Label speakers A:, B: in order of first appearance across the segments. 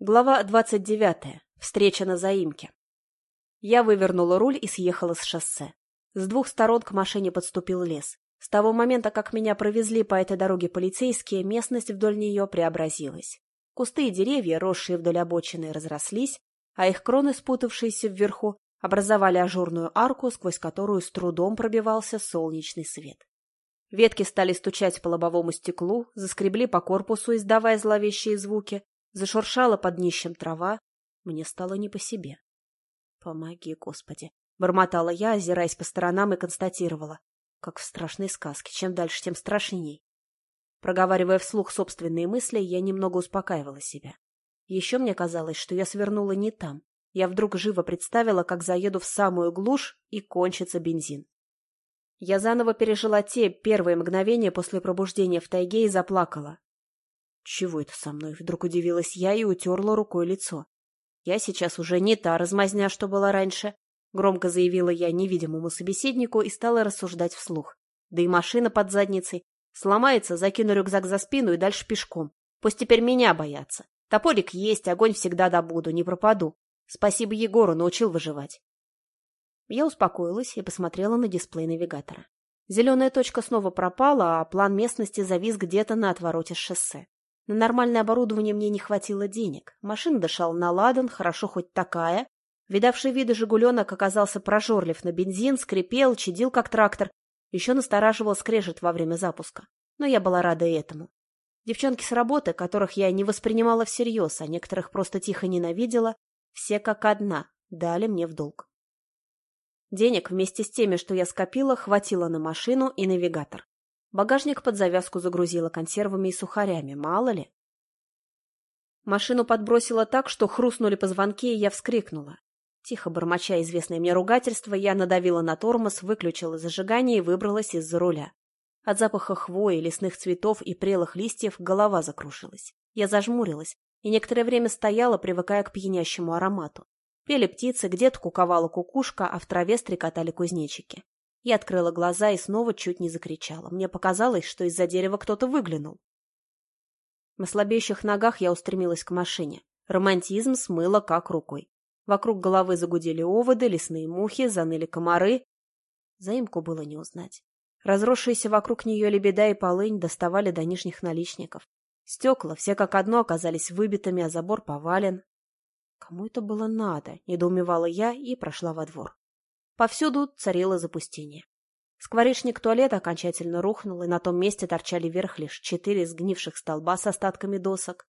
A: Глава двадцать девятая. Встреча на заимке. Я вывернула руль и съехала с шоссе. С двух сторон к машине подступил лес. С того момента, как меня провезли по этой дороге полицейские, местность вдоль нее преобразилась. Кусты и деревья, росшие вдоль обочины, разрослись, а их кроны, спутавшиеся вверху, образовали ажурную арку, сквозь которую с трудом пробивался солнечный свет. Ветки стали стучать по лобовому стеклу, заскребли по корпусу, издавая зловещие звуки, Зашуршала под днищем трава. Мне стало не по себе. «Помоги, Господи!» — бормотала я, озираясь по сторонам и констатировала. Как в страшной сказке. Чем дальше, тем страшней. Проговаривая вслух собственные мысли, я немного успокаивала себя. Еще мне казалось, что я свернула не там. Я вдруг живо представила, как заеду в самую глушь и кончится бензин. Я заново пережила те первые мгновения после пробуждения в тайге и заплакала. Чего это со мной? Вдруг удивилась я и утерла рукой лицо. Я сейчас уже не та размазня, что была раньше. Громко заявила я невидимому собеседнику и стала рассуждать вслух. Да и машина под задницей. Сломается, закину рюкзак за спину и дальше пешком. Пусть теперь меня боятся. Топорик есть, огонь всегда добуду, не пропаду. Спасибо Егору, научил выживать. Я успокоилась и посмотрела на дисплей навигатора. Зеленая точка снова пропала, а план местности завис где-то на отвороте шоссе. На нормальное оборудование мне не хватило денег. Машина дышала на ладан, хорошо хоть такая. Видавший виды «Жигуленок» оказался прожорлив на бензин, скрипел, чадил, как трактор. Еще настораживал скрежет во время запуска. Но я была рада этому. Девчонки с работы, которых я не воспринимала всерьез, а некоторых просто тихо ненавидела, все как одна дали мне в долг. Денег вместе с теми, что я скопила, хватило на машину и навигатор. Багажник под завязку загрузила консервами и сухарями, мало ли. Машину подбросило так, что хрустнули позвонки, и я вскрикнула. Тихо бормоча известное мне ругательство, я надавила на тормоз, выключила зажигание и выбралась из-за руля. От запаха хвои, лесных цветов и прелых листьев голова закрушилась. Я зажмурилась и некоторое время стояла, привыкая к пьянящему аромату. Пели птицы, где-то куковала кукушка, а в траве стрекотали кузнечики. Я открыла глаза и снова чуть не закричала. Мне показалось, что из-за дерева кто-то выглянул. На слабеющих ногах я устремилась к машине. Романтизм смыло как рукой. Вокруг головы загудели оводы, лесные мухи, заныли комары. Заимку было не узнать. Разросшиеся вокруг нее лебеда и полынь доставали до нижних наличников. Стекла, все как одно, оказались выбитыми, а забор повален. Кому это было надо? Недоумевала я и прошла во двор. Повсюду царило запустение. Скворечник туалета окончательно рухнул, и на том месте торчали вверх лишь четыре сгнивших столба с остатками досок.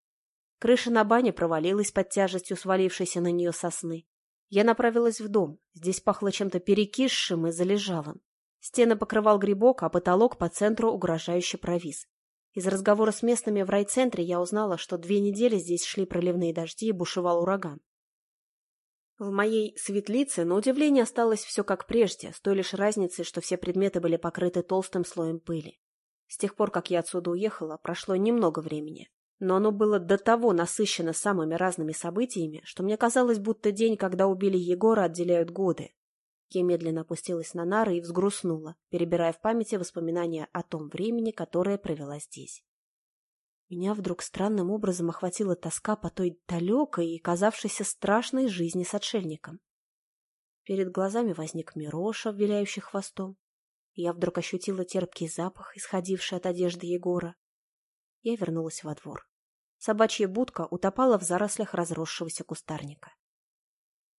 A: Крыша на бане провалилась под тяжестью свалившейся на нее сосны. Я направилась в дом. Здесь пахло чем-то перекисшим и залежалым. Стены покрывал грибок, а потолок по центру угрожающе провис. Из разговора с местными в райцентре я узнала, что две недели здесь шли проливные дожди и бушевал ураган. В моей светлице, на удивление, осталось все как прежде, с той лишь разницей, что все предметы были покрыты толстым слоем пыли. С тех пор, как я отсюда уехала, прошло немного времени, но оно было до того насыщено самыми разными событиями, что мне казалось, будто день, когда убили Егора, отделяют годы. Я медленно опустилась на нары и взгрустнула, перебирая в памяти воспоминания о том времени, которое провела здесь. Меня вдруг странным образом охватила тоска по той далекой и казавшейся страшной жизни с отшельником. Перед глазами возник Мироша, виляющий хвостом. Я вдруг ощутила терпкий запах, исходивший от одежды Егора. Я вернулась во двор. Собачья будка утопала в зарослях разросшегося кустарника.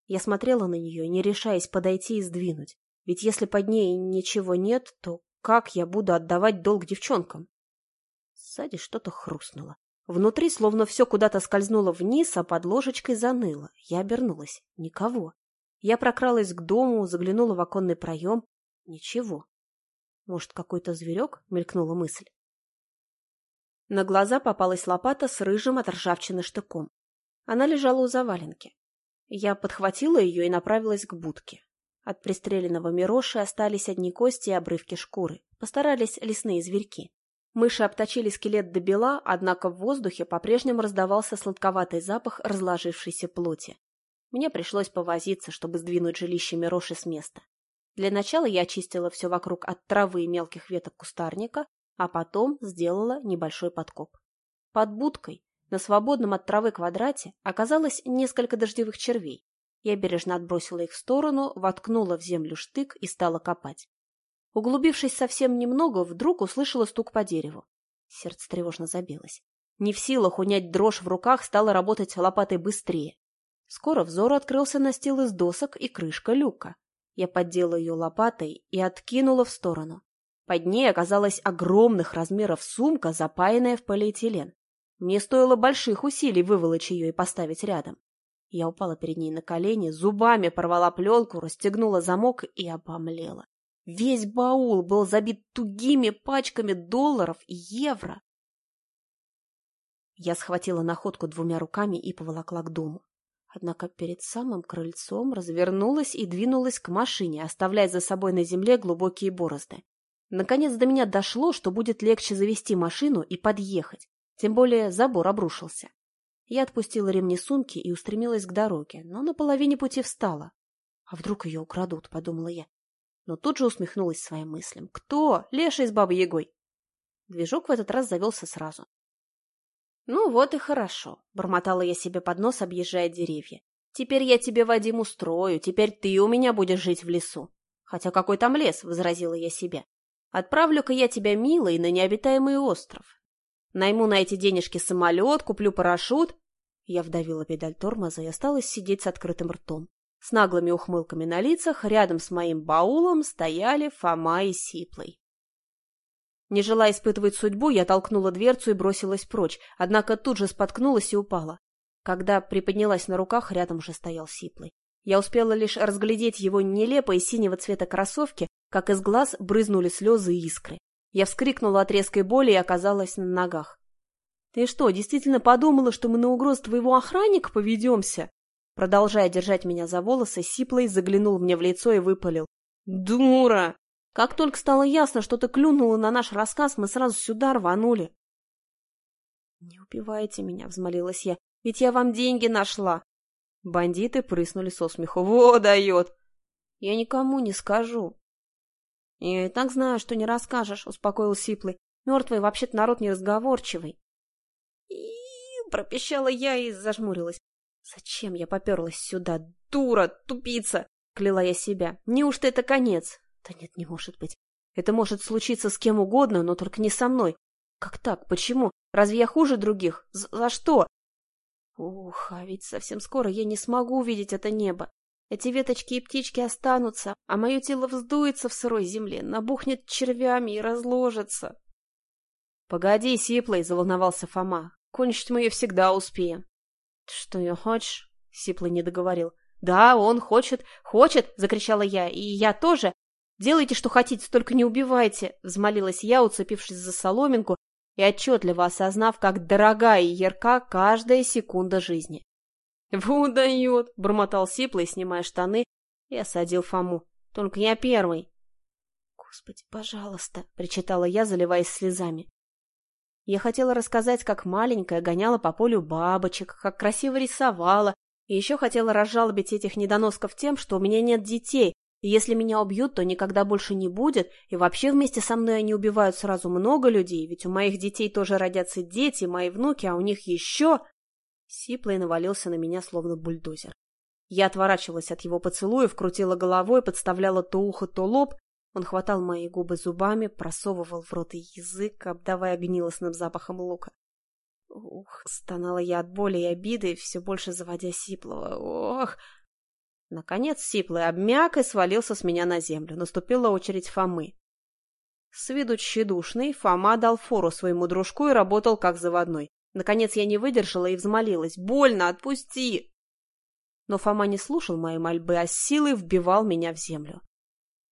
A: Я смотрела на нее, не решаясь подойти и сдвинуть. Ведь если под ней ничего нет, то как я буду отдавать долг девчонкам? Сзади что-то хрустнуло. Внутри словно все куда-то скользнуло вниз, а под ложечкой заныло. Я обернулась. Никого. Я прокралась к дому, заглянула в оконный проем. Ничего. Может, какой-то зверек? Мелькнула мысль. На глаза попалась лопата с рыжим от ржавчины штыком. Она лежала у заваленки. Я подхватила ее и направилась к будке. От пристреленного Мироши остались одни кости и обрывки шкуры. Постарались лесные зверьки. Мыши обточили скелет до бела, однако в воздухе по-прежнему раздавался сладковатый запах разложившейся плоти. Мне пришлось повозиться, чтобы сдвинуть жилище Мироши с места. Для начала я очистила все вокруг от травы и мелких веток кустарника, а потом сделала небольшой подкоп. Под будкой, На свободном от травы квадрате оказалось несколько дождевых червей. Я бережно отбросила их в сторону, воткнула в землю штык и стала копать. Углубившись совсем немного, вдруг услышала стук по дереву. Сердце тревожно забилось. Не в силах унять дрожь в руках, стала работать лопатой быстрее. Скоро взору открылся настил из досок и крышка люка. Я поддела ее лопатой и откинула в сторону. Под ней оказалась огромных размеров сумка, запаянная в полиэтилен. Мне стоило больших усилий выволочь ее и поставить рядом. Я упала перед ней на колени, зубами порвала пленку, расстегнула замок и обомлела. Весь баул был забит тугими пачками долларов и евро. Я схватила находку двумя руками и поволокла к дому. Однако перед самым крыльцом развернулась и двинулась к машине, оставляя за собой на земле глубокие борозды. Наконец до меня дошло, что будет легче завести машину и подъехать, тем более забор обрушился. Я отпустила ремни сумки и устремилась к дороге, но на половине пути встала. А вдруг ее украдут, подумала я. Но тут же усмехнулась своим мыслям. Кто? Леша с Бабой Ягой. Движок в этот раз завелся сразу. «Ну вот и хорошо», — бормотала я себе под нос, объезжая деревья. «Теперь я тебе, Вадим, устрою, теперь ты у меня будешь жить в лесу». «Хотя какой там лес?» — возразила я себе. «Отправлю-ка я тебя, милый, на необитаемый остров. Найму на эти денежки самолет, куплю парашют. Я вдавила педаль тормоза и осталась сидеть с открытым ртом. С наглыми ухмылками на лицах рядом с моим баулом стояли Фома и Сиплый. Не желая испытывать судьбу, я толкнула дверцу и бросилась прочь, однако тут же споткнулась и упала. Когда приподнялась на руках, рядом уже стоял Сиплый. Я успела лишь разглядеть его нелепые синего цвета кроссовки, как из глаз брызнули слезы и искры. Я вскрикнула от резкой боли и оказалась на ногах. — Ты что, действительно подумала, что мы на угрозу твоего охранника поведемся? Продолжая держать меня за волосы, Сиплый заглянул мне в лицо и выпалил. — Дура! Как только стало ясно, что ты клюнула на наш рассказ, мы сразу сюда рванули. — Не убивайте меня, — взмолилась я, — ведь я вам деньги нашла. Бандиты прыснули со смеху. — Во дает! — Я никому не скажу. — Я и так знаю, что не расскажешь, — успокоил Сиплый. — Мертвый вообще-то народ неразговорчивый. И пропищала я и зажмурилась. Зачем я поперлась сюда? Дура, тупица! Кляла я себя. Неужто это конец? Да нет, не может быть. Это может случиться с кем угодно, но только не со мной. Как так? Почему? Разве я хуже других? За, за что? Ух, а ведь совсем скоро я не смогу увидеть это небо. Эти веточки и птички останутся, а мое тело вздуется в сырой земле, набухнет червями и разложится. — Погоди, Сиплый, — заволновался Фома. — Кончить мы ее всегда успеем. — Что ее хочешь? — Сиплый не договорил. — Да, он хочет, хочет, — закричала я, — и я тоже. Делайте, что хотите, только не убивайте, — взмолилась я, уцепившись за соломинку и отчетливо осознав, как дорога и ярка каждая секунда жизни. «Выдает!» — бормотал Сиплый, снимая штаны, и осадил Фому. «Только я первый!» «Господи, пожалуйста!» — причитала я, заливаясь слезами. Я хотела рассказать, как маленькая гоняла по полю бабочек, как красиво рисовала, и еще хотела разжалобить этих недоносков тем, что у меня нет детей, и если меня убьют, то никогда больше не будет, и вообще вместе со мной они убивают сразу много людей, ведь у моих детей тоже родятся дети, мои внуки, а у них еще... Сиплый навалился на меня, словно бульдозер. Я отворачивалась от его поцелуев, крутила головой, подставляла то ухо, то лоб. Он хватал мои губы зубами, просовывал в рот язык, обдавая гнилостным запахом лука. Ух, стонала я от боли и обиды, все больше заводя Сиплого. Ох! Наконец Сиплый обмяк и свалился с меня на землю. Наступила очередь Фомы. С виду тщедушный, Фома дал фору своему дружку и работал как заводной. Наконец я не выдержала и взмолилась. «Больно, отпусти!» Но Фома не слушал моей мольбы, а с силой вбивал меня в землю.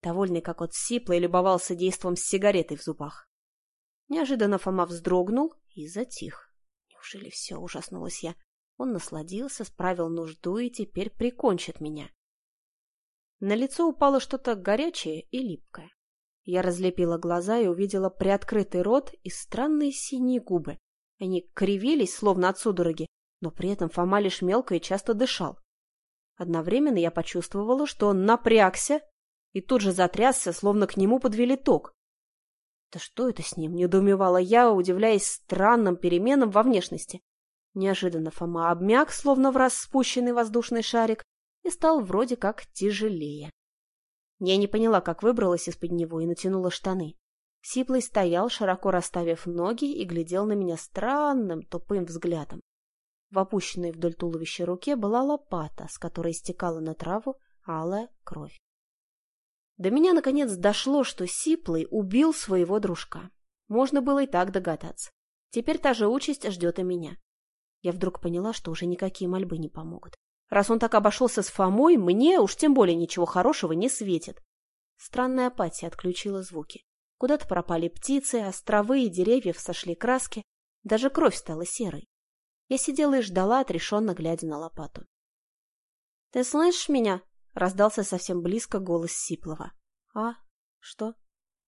A: Довольный, как от сипла, и любовался действом с сигаретой в зубах. Неожиданно Фома вздрогнул и затих. Неужели все, ужаснулась я. Он насладился, справил нужду и теперь прикончит меня. На лицо упало что-то горячее и липкое. Я разлепила глаза и увидела приоткрытый рот и странные синие губы. Они кривились, словно от судороги, но при этом Фома лишь мелко и часто дышал. Одновременно я почувствовала, что он напрягся и тут же затрясся, словно к нему подвели ток. «Да что это с ним?» — недоумевала я, удивляясь странным переменам во внешности. Неожиданно Фома обмяк, словно в раз спущенный воздушный шарик, и стал вроде как тяжелее. Я не поняла, как выбралась из-под него и натянула штаны. Сиплый стоял, широко расставив ноги, и глядел на меня странным, тупым взглядом. В опущенной вдоль туловища руке была лопата, с которой стекала на траву алая кровь. До меня, наконец, дошло, что Сиплый убил своего дружка. Можно было и так догадаться. Теперь та же участь ждет и меня. Я вдруг поняла, что уже никакие мольбы не помогут. Раз он так обошелся с Фомой, мне уж тем более ничего хорошего не светит. Странная апатия отключила звуки. Куда-то пропали птицы, островы и деревьев сошли краски. Даже кровь стала серой. Я сидела и ждала, отрешенно глядя на лопату. — Ты слышишь меня? — раздался совсем близко голос Сиплова. — А? Что?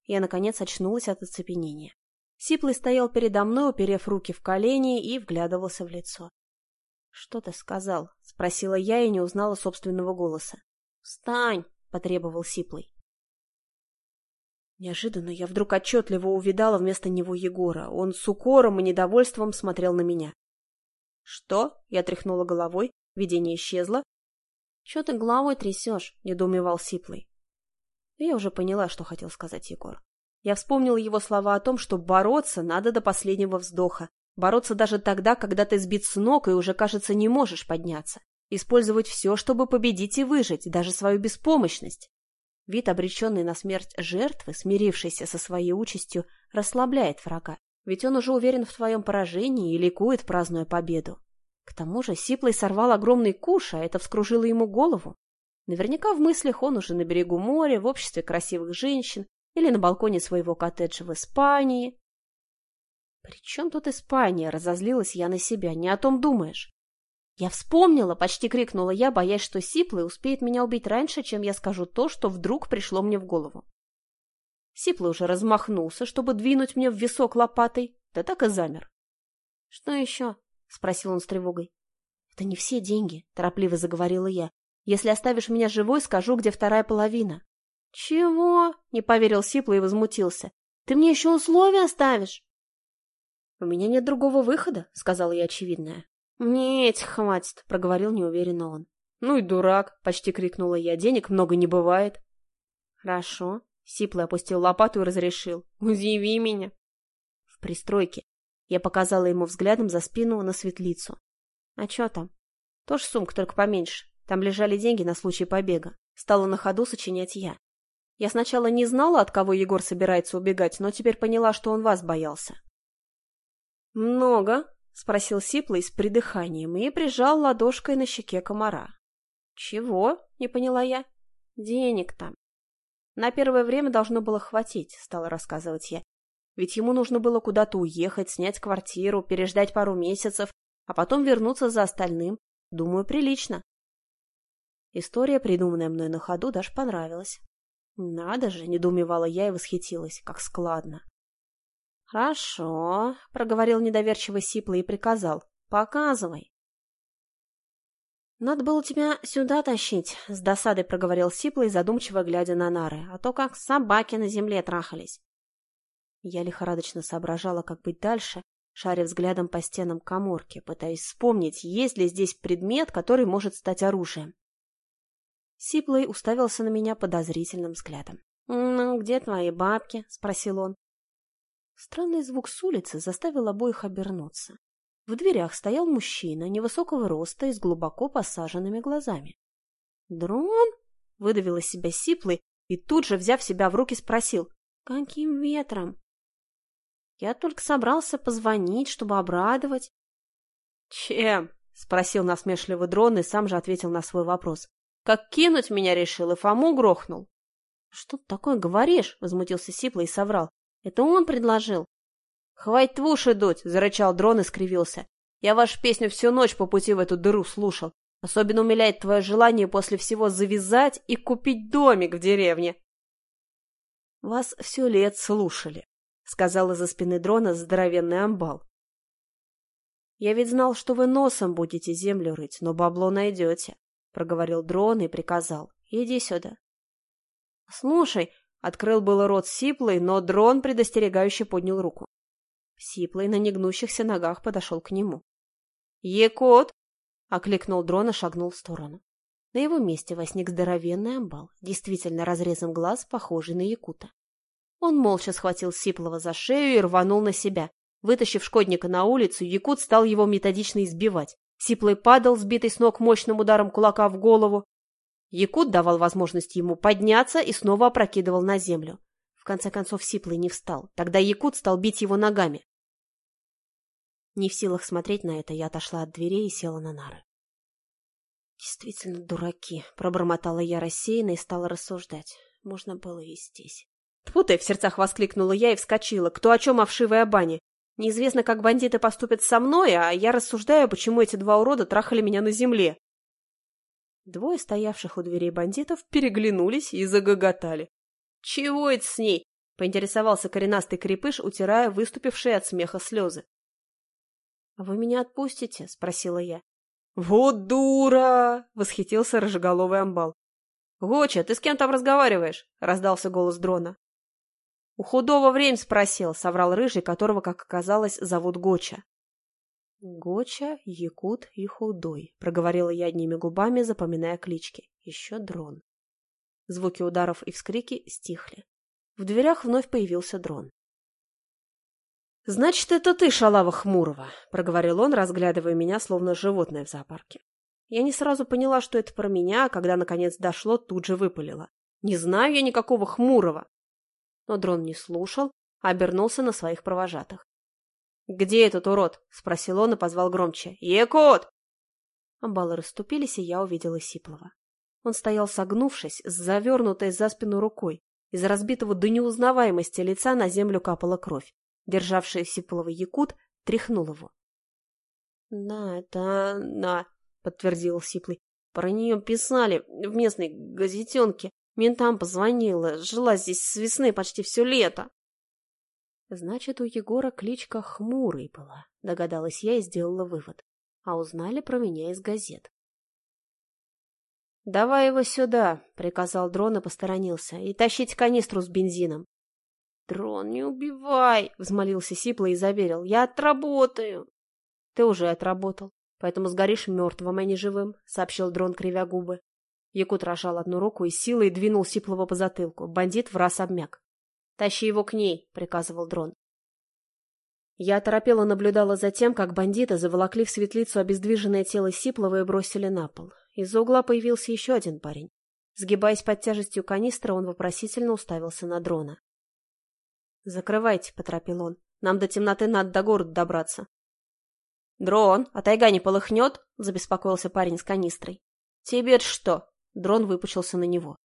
A: Я, наконец, очнулась от оцепенения. Сиплый стоял передо мной, уперев руки в колени и вглядывался в лицо. — Что ты сказал? — спросила я и не узнала собственного голоса. — Встань! — потребовал Сиплый. Неожиданно я вдруг отчетливо увидала вместо него Егора. Он с укором и недовольством смотрел на меня. — Что? — я тряхнула головой. Видение исчезло. — Чего ты головой трясешь? — недоумевал Сиплый. Я уже поняла, что хотел сказать Егор. Я вспомнила его слова о том, что бороться надо до последнего вздоха. Бороться даже тогда, когда ты сбит с ног и уже, кажется, не можешь подняться. Использовать все, чтобы победить и выжить, даже свою беспомощность. Вид обреченной на смерть жертвы, смирившейся со своей участью, расслабляет врага, ведь он уже уверен в твоем поражении и ликует, празднуя победу. К тому же Сиплый сорвал огромный куш, а это вскружило ему голову. Наверняка в мыслях он уже на берегу моря, в обществе красивых женщин, или на балконе своего коттеджа в Испании. «При чем тут Испания?» — разозлилась я на себя. «Не о том думаешь». «Я вспомнила!» — почти крикнула я, боясь, что Сиплый успеет меня убить раньше, чем я скажу то, что вдруг пришло мне в голову. Сиплый уже размахнулся, чтобы двинуть мне в висок лопатой, да так и замер. «Что еще?» — спросил он с тревогой. «Это не все деньги», — торопливо заговорила я. «Если оставишь меня живой, скажу, где вторая половина». «Чего?» — не поверил Сиплый и возмутился. «Ты мне еще условия оставишь?» «У меня нет другого выхода», — сказала я очевидное. «Нет, хватит», — проговорил неуверенно он. «Ну и дурак», — почти крикнула я. «Денег много не бывает». «Хорошо», — Сиплый опустил лопату и разрешил. «Удиви меня». В пристройке. Я показала ему взглядом за спину на светлицу. «А что там?» «Тоже сумка, только поменьше. Там лежали деньги на случай побега. Стала на ходу сочинять я. Я сначала не знала, от кого Егор собирается убегать, но теперь поняла, что он вас боялся. «Много?» — спросил Сиплый с придыханием и прижал ладошкой на щеке комара. «Чего?» — не поняла я. «Денег там». «На первое время должно было хватить», — стала рассказывать я. «Ведь ему нужно было куда-то уехать, снять квартиру, переждать пару месяцев, а потом вернуться за остальным. Думаю, прилично». История, придуманная мной на ходу, даже понравилась. «Надо же!» — недоумевала я и восхитилась. «Как складно!» «Хорошо», — проговорил недоверчиво Сипла и приказал. «Показывай». «Надо было тебя сюда тащить», — с досадой проговорил Сипла и задумчиво глядя на нары, «а то как собаки на земле трахались». Я лихорадочно соображала, как быть дальше, шаря взглядом по стенам коморки, пытаясь вспомнить, есть ли здесь предмет, который может стать оружием. Сиплый уставился на меня подозрительным взглядом. «Ну, где твои бабки?» — спросил он. Странный звук с улицы заставил обоих обернуться. В дверях стоял мужчина невысокого роста и с глубоко посаженными глазами. «Дрон?» — выдавил из себя Сиплый и тут же, взяв себя в руки, спросил. «Каким ветром?» «Я только собрался позвонить, чтобы обрадовать». «Чем?» — спросил насмешливый дрон и сам же ответил на свой вопрос. Как кинуть меня решил и Фому грохнул. — Что ты такое говоришь? — возмутился Сипла и соврал. — Это он предложил. — Хватит в уши дуть! — зарычал дрон и скривился. — Я вашу песню всю ночь по пути в эту дыру слушал. Особенно умиляет твое желание после всего завязать и купить домик в деревне. — Вас все лет слушали, — сказала за спины дрона здоровенный амбал. — Я ведь знал, что вы носом будете землю рыть, но бабло найдете. — проговорил дрон и приказал. «Иди сюда». «Слушай», — открыл было рот Сиплый, но дрон предостерегающе поднял руку. Сиплый на негнущихся ногах подошел к нему. Екот! — окликнул дрон и шагнул в сторону. На его месте возник здоровенный амбал, действительно разрезом глаз, похожий на якута. Он молча схватил Сиплова за шею и рванул на себя. Вытащив шкодника на улицу, якут стал его методично избивать. Сиплый падал, сбитый с ног мощным ударом кулака в голову. Якут давал возможность ему подняться и снова опрокидывал на землю. В конце концов Сиплый не встал. Тогда Якут стал бить его ногами. Не в силах смотреть на это, я отошла от дверей и села на нары. «Действительно дураки», — пробормотала я рассеянно и стала рассуждать. Можно было и здесь. «Тьфу ты!» — в сердцах воскликнула я и вскочила. «Кто о чем вшивой бане? Неизвестно, как бандиты поступят со мной, а я рассуждаю, почему эти два урода трахали меня на земле». Двое стоявших у дверей бандитов переглянулись и загоготали. «Чего это с ней?» — поинтересовался коренастый крепыш, утирая выступившие от смеха слезы. «А вы меня отпустите?» — спросила я. «Вот дура!» — восхитился рыжеголовый амбал. «Гоча, ты с кем там разговариваешь?» — раздался голос дрона. «У худого время спросил», — соврал рыжий, которого, как оказалось, зовут Гоча. «Гоча, Якут и Худой», — проговорила я одними губами, запоминая клички. Еще дрон. Звуки ударов и вскрики стихли. В дверях вновь появился дрон. «Значит, это ты, шалава Хмурова», — проговорил он, разглядывая меня, словно животное в зоопарке. Я не сразу поняла, что это про меня, а когда, наконец, дошло, тут же выпалила. «Не знаю я никакого Хмурого». Но дрон не слушал, а обернулся на своих провожатых. «Где этот урод?» — спросил он и позвал громче. «Екот!» Амбалы расступились, и я увидела Сиплова. Он стоял согнувшись, с завернутой за спину рукой. Из разбитого до неузнаваемости лица на землю капала кровь. Державший Сиплова якут тряхнул его. — Да, это она, — подтвердил Сиплый. — Про нее писали в местной газетенке. Ментам позвонила. Жила здесь с весны почти все лето. — Значит, у Егора кличка Хмурый была, — догадалась я и сделала вывод. А узнали про меня из газет. — Давай его сюда, — приказал дрон и посторонился, — и тащить канистру с бензином. «Дрон, не убивай!» — взмолился Сипла и заверил. «Я отработаю!» «Ты уже отработал, поэтому сгоришь мертвым, а не живым», — сообщил дрон, кривя губы. Якут рожал одну руку и силой двинул Сиплова по затылку. Бандит в раз обмяк. «Тащи его к ней», — приказывал дрон. Я оторопела наблюдала за тем, как бандиты заволокли в светлицу обездвиженное тело Сиплова и бросили на пол. Из-за угла появился еще один парень. Сгибаясь под тяжестью канистра, он вопросительно уставился на дрона. «Закрывайте», — поторопил он. «Нам до темноты надо до города добраться». «Дрон, а тайга не полыхнет?» — забеспокоился парень с канистрой. «Тебе что?» — дрон выпучился на него.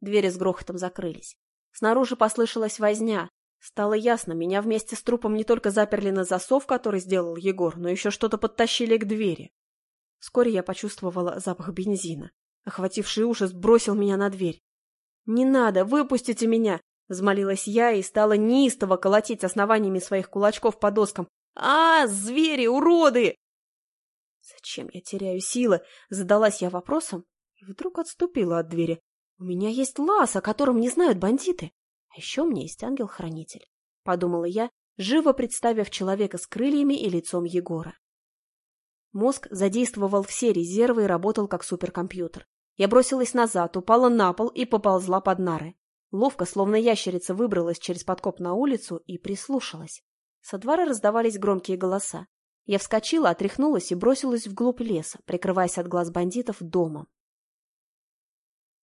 A: Двери с грохотом закрылись. Снаружи послышалась возня. Стало ясно, меня вместе с трупом не только заперли на засов, который сделал Егор, но еще что-то подтащили к двери. Вскоре я почувствовала запах бензина. Охвативший ужас бросил меня на дверь. «Не надо! Выпустите меня! Взмолилась я и стала неистово колотить основаниями своих кулачков по доскам. «А, звери, уроды!» «Зачем я теряю силы?» Задалась я вопросом и вдруг отступила от двери. «У меня есть лаз, о котором не знают бандиты. А еще у меня есть ангел-хранитель», — подумала я, живо представив человека с крыльями и лицом Егора. Мозг задействовал все резервы и работал как суперкомпьютер. Я бросилась назад, упала на пол и поползла под нары. Ловко, словно ящерица, выбралась через подкоп на улицу и прислушалась. Со двора раздавались громкие голоса. Я вскочила, отряхнулась и бросилась вглубь леса, прикрываясь от глаз бандитов домом.